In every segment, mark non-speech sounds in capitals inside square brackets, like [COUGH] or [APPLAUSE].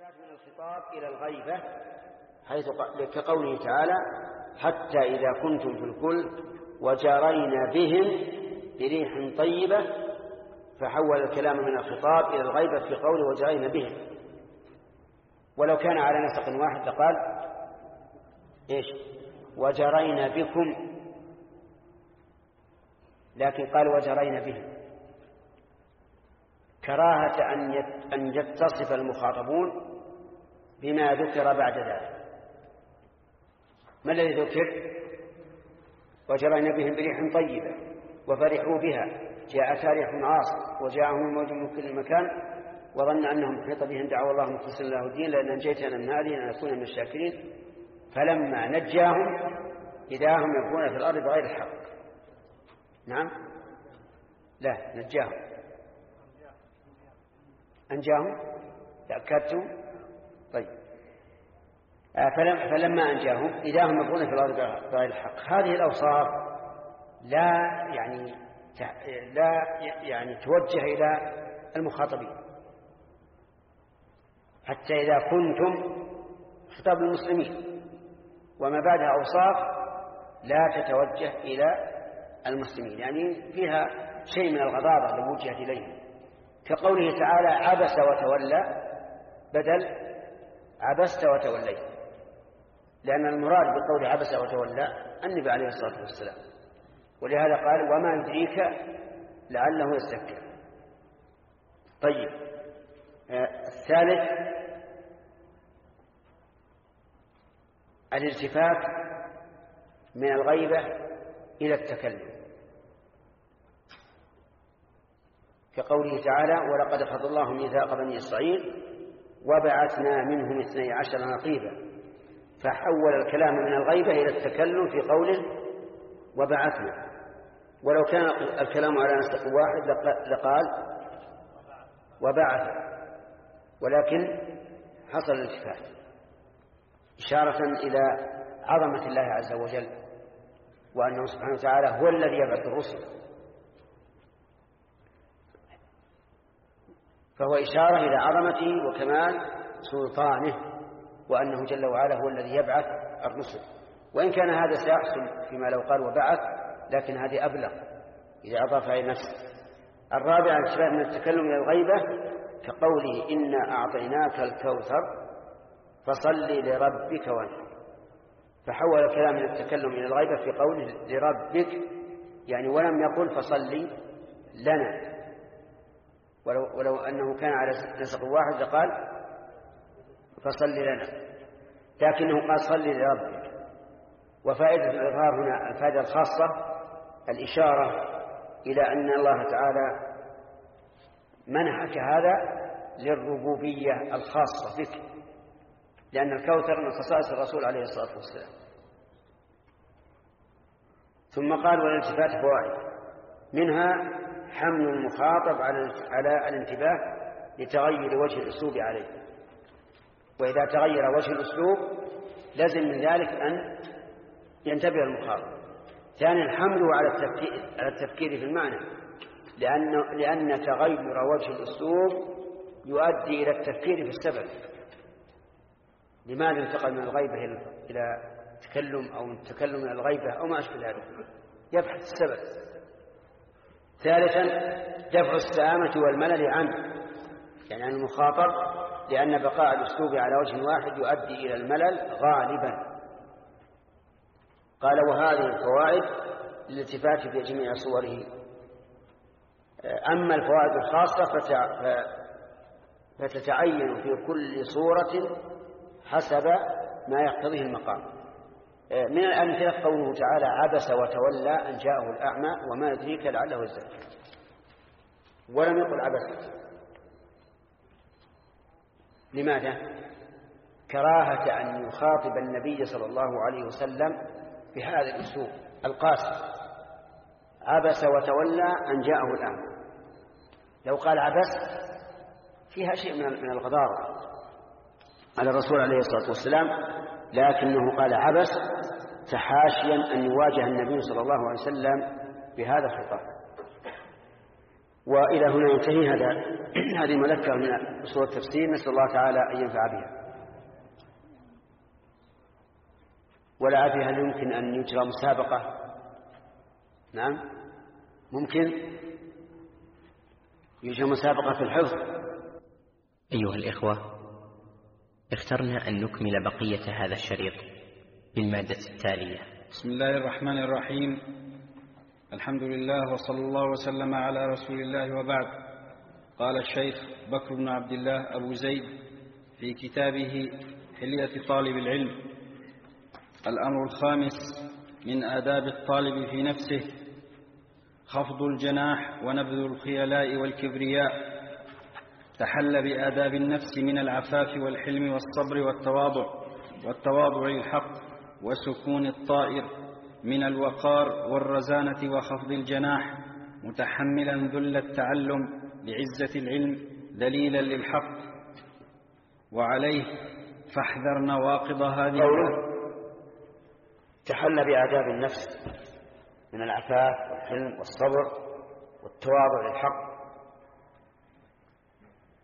الالتفات من الخطاب إلى الغيبة حيث كقوله تعالى حتى إذا كنتم في الكل وجرينا بهم بريح طيبة فحول الكلام من الخطاب إلى الغيبة في قوله وجرينا بهم. ولو كان على نسق واحد لقال إيش؟ وجرينا بكم. لكن قال وجرينا بهم. كراهة أن أن يتصف المخاطبون بما ذكر بعد ذلك. ما الذي ذكر؟ وجرينا بهم بريح طيبة وفرحوا بها جاء تاريخ عاصف وجاءهم الموج من كل مكان وظن أنهم محيط بهم دعوا الله مخلصا له الدين لأن أنجيتنا من هذه لنكون من الشاكرين. فلما نجاهم إذا هم يبغون في الأرض بغير الحق. نعم؟ لا نجاهم. أنجاهم؟ تأكدتم؟ طيب. آه، فلما أنجاهم إذا هم يبغون في الأرض بغير الحق. هذه الأوصاف لا يعني لا يعني توجه إلى المخاطبين. حتى إذا كنتم خطاب المسلمين وما بعدها أوصاف لا تتوجه إلى المسلمين. يعني فيها شيء من الغضاضة لو وجهت إليهم. كقوله تعالى عبس وتولى بدل عبست وتوليت. لأن المراد بقول عبس وتولى النبي عليه الصلاة والسلام. ولهذا قال وما يدريك لعله يزكى. طيب. آه الثالث الالتفات من الغيبة إلى التكلم. كقوله تعالى ولقد أخذ الله ميثاق بني إسرائيل وبعثنا منهم اثني عشر نقيبا فحول الكلام من الغيبة إلى التكلم في قوله وبعثنا ولو كان الكلام على نسق واحد لقال وبعث ولكن حصل الالتفات. إشارة إلى عظمة الله عز وجل وأنه سبحانه وتعالى هو الذي يبعث الرسل. فهو إشارة إلى عظمته وكمال سلطانه وأنه جل وعلا هو الذي يبعث الرسل. وإن كان هذا سيحصل فيما لو قال وبعث لكن هذه أبلغ إذا أضاف إلى نفسه. الرابع الشباب من التكلم إلى الغيبة كقوله إنا أعطيناك الكوثر فصل لربك وانحر. فحول الكلام من التكلم إلى الغيبة في قوله لربك يعني ولم يقل فصلي لنا. ولو, ولو أنه كان على نسق واحد لقال فصل لنا لكنه قال صل لربك. وفائدة الإظهار هنا الفائدة الخاصة الإشارة إلى أن الله تعالى منحك هذا للربوبية الخاصة بك لأن الكوثر من خصائص الرسول عليه الصلاة والسلام. ثم قال والالتفات فوائد منها حمل المخاطب على على الانتباه لتغير وجه الأسلوب عليه. وإذا تغير وجه الأسلوب لازم من ذلك أن ينتبه المخاطب. ثانيا حمله على التفكير, على التفكير في المعنى. لأن, لأن تغير وجه الأسلوب يؤدي إلى التفكير في السبب. لماذا انتقل من الغيبة إلى تكلم أو من تكلم إلى الغيبة أو ما أشبه ذلك؟ يبحث السبب. ثالثا دفع السآمة والملل عنه. يعني عن المخاطر لأن بقاء الأسلوب على وجه واحد يؤدي إلى الملل غالبا. قال وهذه الفوائد للالتفات في جميع صوره. أما الفوائد الخاصة فتتعين في كل صورة حسب ما يقتضيه المقام. من الأمثلة قوله تعالى عبس وتولى أن جاءه الأعمى وما يدريك لعله يزكى ولم يقل عبس. لماذا؟ كراهة أن يخاطب النبي صلى الله عليه وسلم بهذا الأسلوب القاسي. عبس وتولى أن جاءه الأعمى. لو قال عبس فيها شيء من الغضاضة. على الرسول عليه الصلاة والسلام لكنه قال عبس تحاشيا أن يواجه النبي صلى الله عليه وسلم بهذا الخطاب. وإلى هنا ينتهي هذا هذه مذكرة من أصول التفسير نسأل الله تعالى أن ينفع بها. ولا أدري هل يمكن أن يجرى مسابقة؟ نعم. ممكن. يجرى مسابقة في الحفظ. أيها الإخوة اخترنا أن نكمل بقية هذا الشريط بالمادة التالية. بسم الله الرحمن الرحيم. الحمد لله وصلى الله وسلم على رسول الله وبعد. قال الشيخ بكر بن عبد الله أبو زيد في كتابه حلية طالب العلم. الأمر الخامس من آداب الطالب في نفسه خفض الجناح ونبذ الخيلاء والكبرياء. تحل بآداب النفس من العفاف والحلم والصبر والتواضع والتواضع للحق وسكون الطائر من الوقار والرزانة وخفض الجناح متحملا ذل التعلم لعزة العلم دليلا للحق. وعليه فاحذر نواقض هذه قوله تحل بآداب النفس من العفاف والحلم والصبر والتواضع للحق.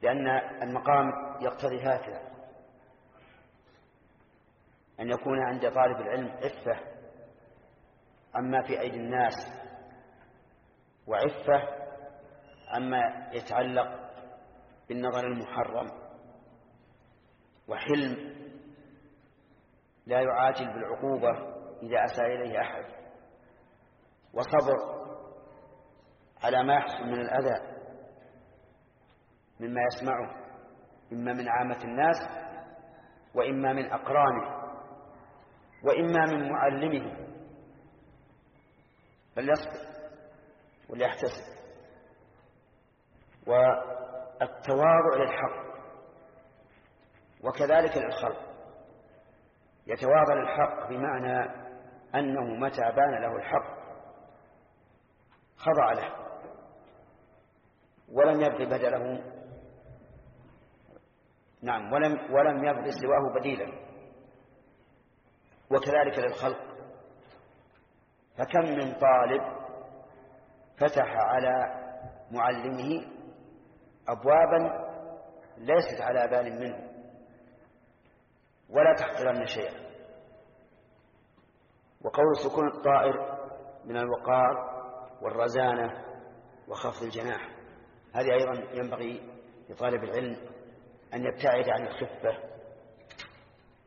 لأن المقام يقتضي هكذا. أن يكون عند طالب العلم عفة عما في أيدي الناس وعفة عما يتعلق بالنظر المحرم وحلم لا يعاجل بالعقوبة إذا أساء إليه أحد وصبر على ما يحصل من الأذى. مما يسمعه إما من عامة الناس وإما من أقرانه وإما من معلمه. فليصبر وليحتسب. والتواضع للحق وكذلك للخلق. يتواضع للحق بمعنى أنه متى بان له الحق خضع له ولم يبغي بدله نعم ولم ولم يبغي سواه بديلا. وكذلك للخلق. فكم من طالب فتح على معلمه أبوابا ليست على بال منه ولا تحقرن شيئا. وقول سكون الطائر من الوقار والرزانة وخفض الجناح هذه أيضا ينبغي لطالب العلم أن يبتعد عن الخفة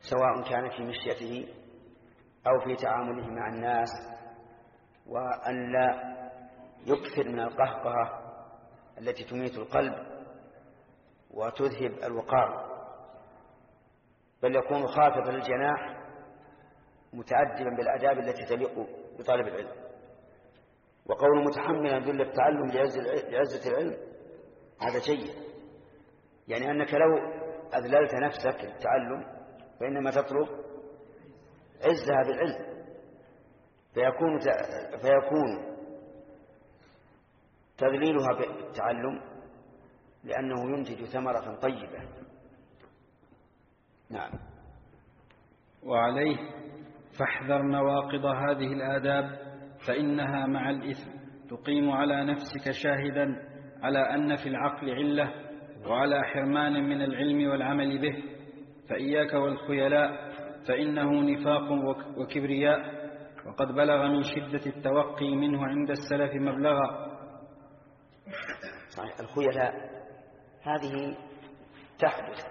سواء كان في مشيته أو في تعامله مع الناس وأن لا يكثر من القهقهة التي تميت القلب وتذهب الوقار بل يكون خافض الجناح متأدبا بالآداب التي تليق بطالب العلم. وقول متحملا ذل التعلم لعزة العلم هذا جيد. يعني أنك لو أذللت نفسك للتعلم فإنما تطلب عزها بالعلم فيكون فيكون تذليلها بالتعلم لأنه ينتج ثمرة طيبة. نعم. وعليه فاحذر نواقض هذه الآداب فإنها مع الإثم تقيم على نفسك شاهدا على أن في العقل علة وعلى حرمان من العلم والعمل به فإياك والخيلاء فإنه نفاق وكبرياء وقد بلغ من شدة التوقي منه عند السلف مبلغا. صحيح. الخيلاء هذه تحدث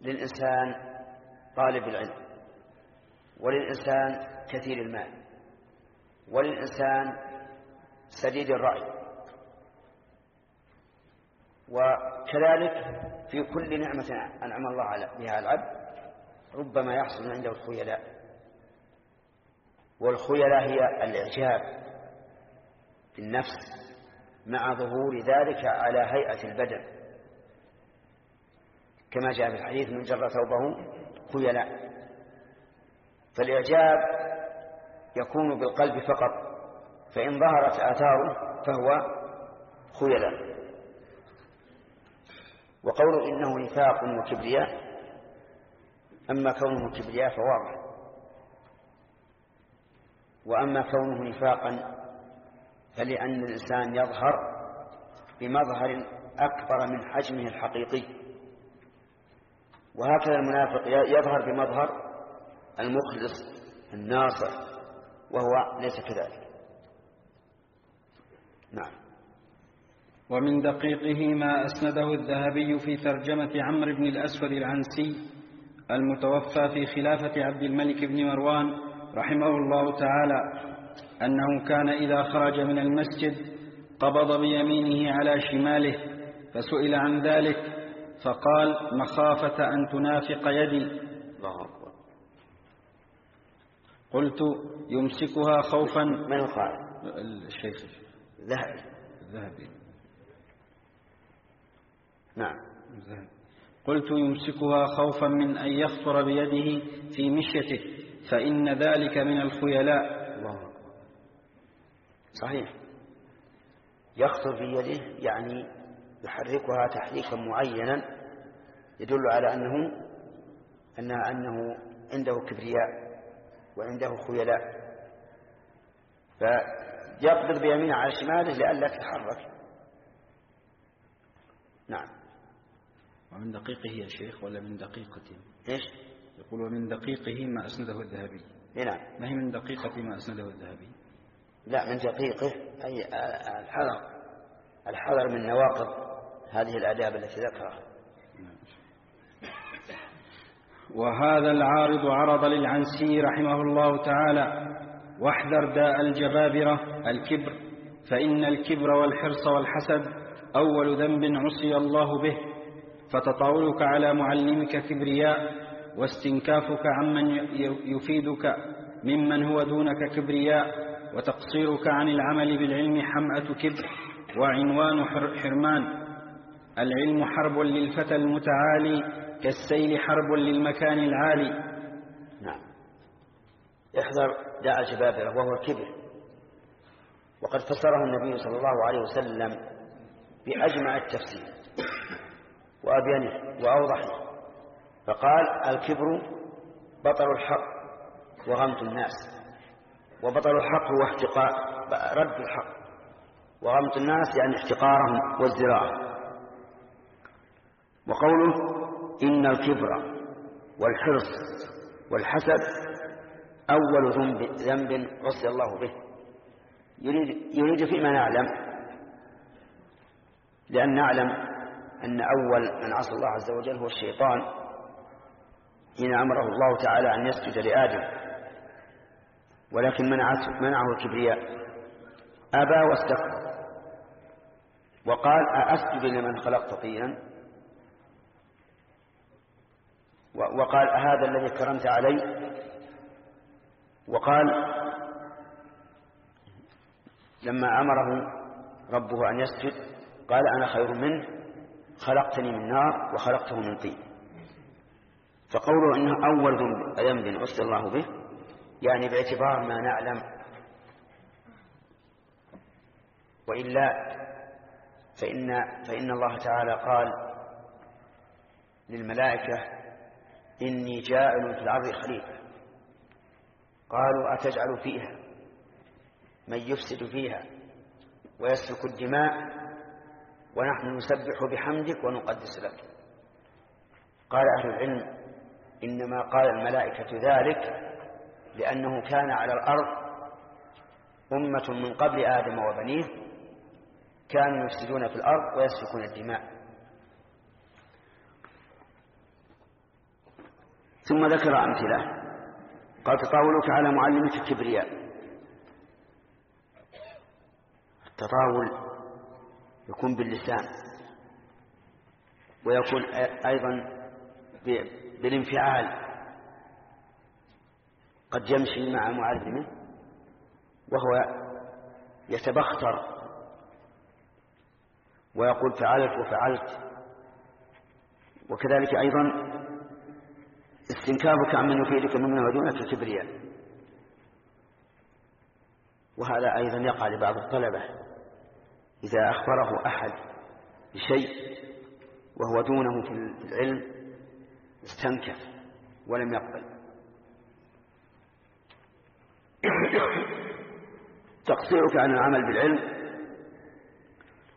للإنسان طالب العلم وللإنسان كثير المال وللإنسان سديد الرأي. وكذلك في كل نعمة أنعم الله بها العبد ربما يحصل عنده الخيلاء. والخيلاء هي الإعجاب في النفس مع ظهور ذلك على هيئة البدن. كما جاء في الحديث من جر ثوبه خيلاء. فالإعجاب يكون بالقلب فقط فإن ظهرت آثاره فهو خيلاء. وقول إنه نفاق وكبرياء أما كونه كبرياء فواضح. وأما كونه نفاقا فلأن الإنسان يظهر بمظهر أكبر من حجمه الحقيقي. وهكذا المنافق يظهر بمظهر المخلص الناصر وهو ليس كذلك. نعم. ومن دقيقه ما أسنده الذهبي في ترجمة عمرو بن الأسود العنسي المتوفى في خلافة عبد الملك بن مروان رحمه الله تعالى أنه كان إذا خرج من المسجد قبض بيمينه على شماله فسئل عن ذلك فقال مخافة أن تنافق يدي. الله أكبر. قلت يمسكها خوفا. من قال الشيخ. الذهبي. الذهبي. نعم. قلت يمسكها خوفا من أن يخطر بيده في مشيته فإن ذلك من الخيلاء. الله صحيح. يخطر في يده يعني يحركها تحريكا معينا يدل على أنه أنه, أنه عنده كبرياء وعنده خيلاء. فيقبض بيمينه على شماله لئلا تتحرك. نعم. ومن دقيقه يا شيخ ولا من دقيقته إيش؟ يقول ومن دقيقه ما أسنده الذهبي. نعم. ما هي من دقيقة ما أسنده الذهبي؟ لا من دقيقه. أي الحذر. الحذر من نواقض هذه الآداب التي ذكرها. وهذا العارض عرض للعنسي رحمه الله تعالى. واحذر داء الجبابرة الكبر. فإن الكبر والحرص والحسد أول ذنب عصي الله به. فتطاولك على معلمك كبرياء واستنكافك عمن يفيدك ممن هو دونك كبرياء وتقصيرك عن العمل بالعلم حمأة كبر وعنوان حرمان. العلم حرب للفتى المتعالي كالسيل حرب للمكان العالي. نعم. احذر داع الجبابرة وهو الكبر وقد فسره النبي صلى الله عليه وسلم بأجمع التفسير. وأبينه وأوضحه. فقال الكبر بطل الحق وغمط الناس وبطل الحق هو رد الحق. وغمط الناس يعني احتقارهم والزراعة. وقوله إن الكبر والحرص والحسد أول ذنب, ذنب عصي الله به. يريد, يريد فيما نعلم لأن نعلم أن أول من عصى الله عز وجل هو الشيطان حين أمره الله تعالى أن يسجد لآدم. ولكن منعته منعه الكبرياء. أبى واستكبر. وقال أأسجد لمن خلقت طينا؟ وقال هذا الذي كرمت علي؟ وقال لما أمره ربه أن يسجد قال أنا خير منه. خلقتني من نار وخلقته من طين. فقوله إنه أول ذنب عصي الله به يعني باعتبار ما نعلم وإلا فإن, فإن الله تعالى قال للملائكة إني جاعل في الأرض خليفة. قالوا أتجعل فيها؟ من يفسد فيها ويسفك الدماء ونحن نسبح بحمدك ونقدس لك. قال أهل العلم إنما قال الملائكة ذلك لأنه كان على الأرض أمة من قبل آدم وبنيه كانوا يفسدون في الأرض ويسفكون الدماء. ثم ذكر أمثلة. قال تطاولك على معلمك الكبرياء التطاول يكون باللسان. ويكون أيضا بالانفعال. قد يمشي مع معلمه وهو يتبختر. ويقول فعلت وفعلت. وكذلك أيضا استنكافك عمن يفيدك ممن ودونك كبرياء. وهذا أيضا يقع لبعض الطلبة. إذا أخبره أحد بشيء وهو دونه في العلم استنكف ولم يقبل. [COUGHS] تقصيرك عن العمل بالعلم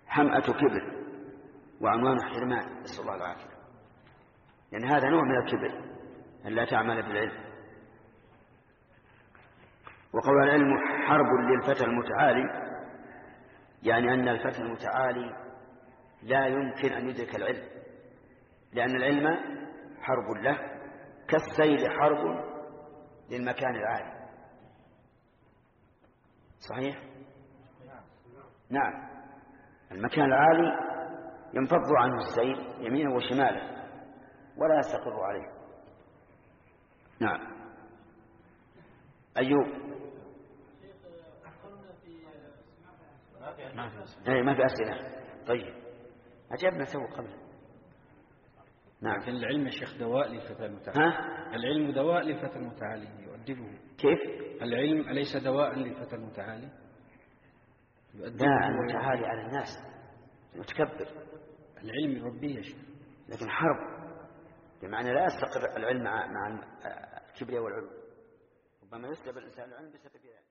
حمأة كبر وعنوان حرمان نسأل الله العافية. لأن يعني هذا نوع من الكبر أن لا تعمل بالعلم. وقول العلم حرب للفتى المتعالي يعني أن الفتى المتعالي لا يمكن أن يدرك العلم لأن العلم حرب له كالسيل حرب للمكان العالي. صحيح؟ نعم. المكان العالي ينفض عنه السيل يمينه وشماله ولا يستقر عليه. نعم. أيوب. ما في ما في أسئلة. طيب. أجبنا تو قبل. نعم. لكن العلم يا شيخ دواء للفتى المتعالي. ها؟ العلم دواء للفتى المتعالي يؤدبه. كيف؟ العلم أليس دواء للفتى المتعالي؟ لا المتعالي على الناس. متكبر. العلم يربيه يا شيخ. لكن حرب. بمعنى لا يستقر العلم مع مع الكبرياء والعلو ربما يسلب الإنسان العلم بسبب ذلك